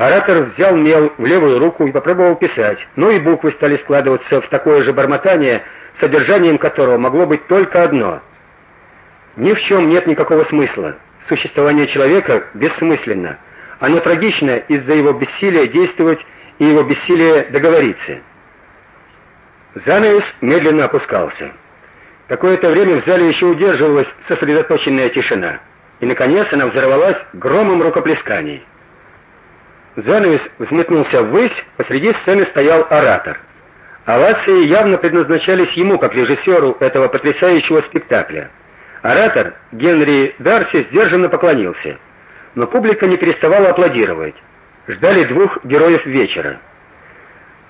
Оратор взял мел в левую руку и попробовал писать, но и буквы стали складываться в такое же бормотание, содержанием которого могло быть только одно: ни в чем нет никакого смысла. Существование человека бессмысленно. Оно трагично из-за его бессилия действовать и его бессилия договориться. Занавес медленно опускался. Какое-то время в зале еще удерживалась сосредоточенная тишина, и наконец она взорвалась громом рукоплесканий. Занавес взметнулся ввысь, посреди сцены стоял оратор. Овации явно предназначались ему как режиссеру этого потрясающего спектакля. Оратор Генри Дарси сдержанно поклонился, но публика не переставала аплодировать. Ждали двух героев вечера.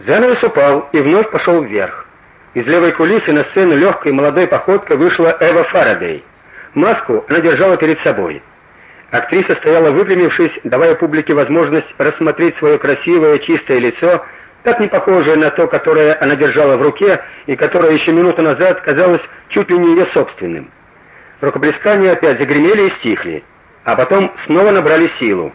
Занавес упал и вновь пошел вверх. Из левой кулисы на сцену легкой молодой походкой вышла Эва Фарадей. Маску она держала перед собой. Актриса стояла выпрямившись, давая публике возможность рассмотреть свое красивое, чистое лицо, так не похожее на то, которое она держала в руке и которое еще минуту назад казалось чуть ли не ее собственным. Рукоплескания опять загремели и стихли, а потом снова набрали силу.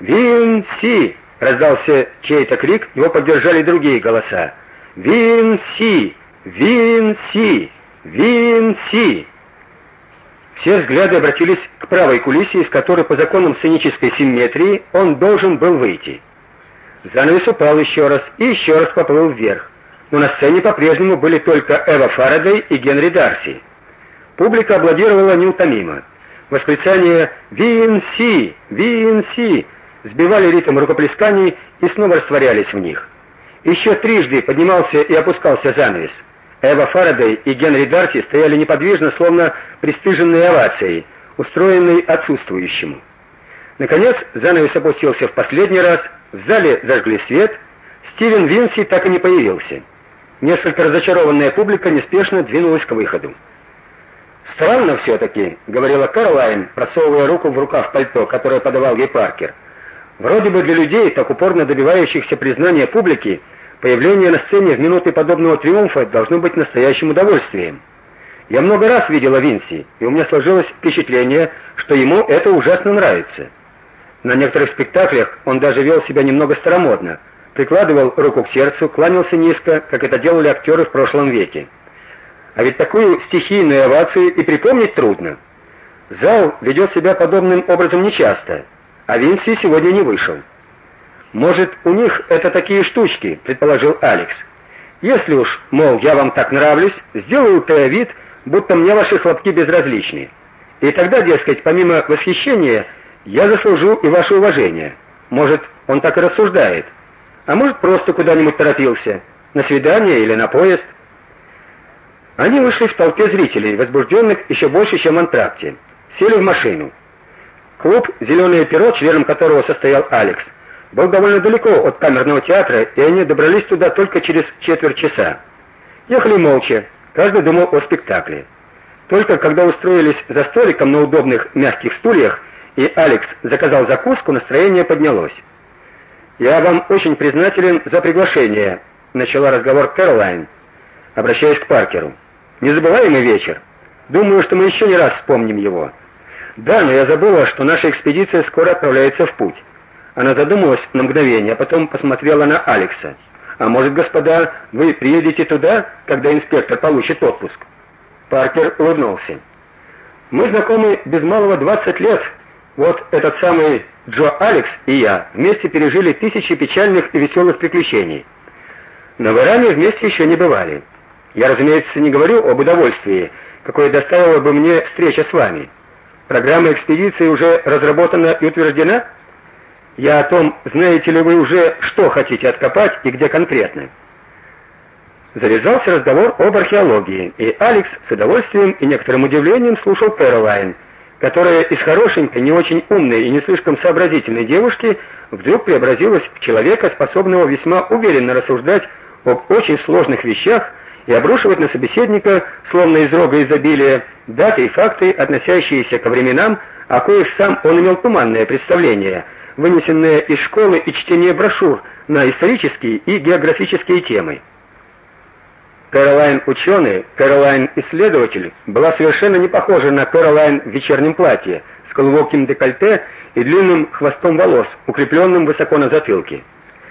«Винси!» — раздался чей-то крик, его поддержали другие голоса. «Винси! Винси! Винси!» Все взгляды обратились к правой кулисе, из которой по законам сценической симметрии он должен был выйти. Занавес упал еще раз и еще раз поплыл вверх. Но на сцене по-прежнему были только Эва Фарадей и Генри Дарси. Публика аплодировала неутомимо. Восклицания «Винси! Винси!» сбивали ритм рукоплесканий и снова растворялись в них. Еще трижды поднимался и опускался занавес. Эва Фарадей и Генри Дарси стояли неподвижно, словно пристыженные овацией, устроенной отсутствующему. Наконец, занавес опустился в последний раз, в зале зажгли свет, Стивен Винси так и не появился. Несколько разочарованная публика неспешно двинулась к выходу. Странно все таки говорила Карлайн, просовывая руку в рукав пальто, которое подавал ей Паркер. Вроде бы для людей, так упорно добивающихся признания публики, появление на сцене в минуты подобного триумфа должно быть настоящим удовольствием. Я много раз видела Винси, и у меня сложилось впечатление, что ему это ужасно нравится. На некоторых спектаклях он даже вел себя немного старомодно, прикладывал руку к сердцу, кланялся низко, как это делали актеры в прошлом веке. А ведь такую стихийную овацию и припомнить трудно. Зал ведет себя подобным образом нечасто, а Винси сегодня не вышел. Может, у них это такие штучки, предположил Алекс. Если уж, мол, я вам так нравлюсь, сделаю-то вид, будто мне ваши хлопки безразличны. И тогда, дескать, помимо восхищения, я заслужу и ваше уважение. Может, он так и рассуждает. А может, просто куда-нибудь торопился, на свидание или на поезд. Они вышли в толпе зрителей, возбужденных еще больше, чем в антракте. Сели в машину. Клуб «Зеленое перо», членом которого состоял Алекс, был довольно далеко от камерного театра, и они добрались туда только через четверть часа. Ехали молча, каждый думал о спектакле. Только когда устроились за столиком на удобных мягких стульях, и Алекс заказал закуску, настроение поднялось. «Я вам очень признателен за приглашение», — начала разговор Кэролайн, обращаясь к Паркеру. Незабываемый вечер. Думаю, что мы еще не раз вспомним его. Да, но я забыла, что наша экспедиция скоро отправляется в путь. Она задумалась на мгновение, а потом посмотрела на Алекса. А может, господа, вы приедете туда, когда инспектор получит отпуск? Паркер улыбнулся. Мы знакомы без малого 20 лет. Вот этот самый Джо Алекс и я вместе пережили тысячи печальных и веселых приключений. Но в Иране вместе еще не бывали. Я, разумеется, не говорю об удовольствии, какое доставила бы мне встреча с вами. Программа экспедиции уже разработана и утверждена? Я о том, знаете ли вы уже, что хотите откопать и где конкретно. Завязался разговор об археологии, и Алекс с удовольствием и некоторым удивлением слушал Кэролайн, которая из хорошенькой, не очень умной и не слишком сообразительной девушки вдруг преобразилась в человека, способного весьма уверенно рассуждать об очень сложных вещах, и обрушивать на собеседника, словно из рога изобилия, даты и факты, относящиеся ко временам, о коих сам он имел туманное представление, вынесенное из школы и чтение брошюр на исторические и географические темы. Кэролайн ученый, Кэролайн исследователь была совершенно не похожа на Кэролайн в вечернем платье с глубоким декольте и длинным хвостом волос, укрепленным высоко на затылке.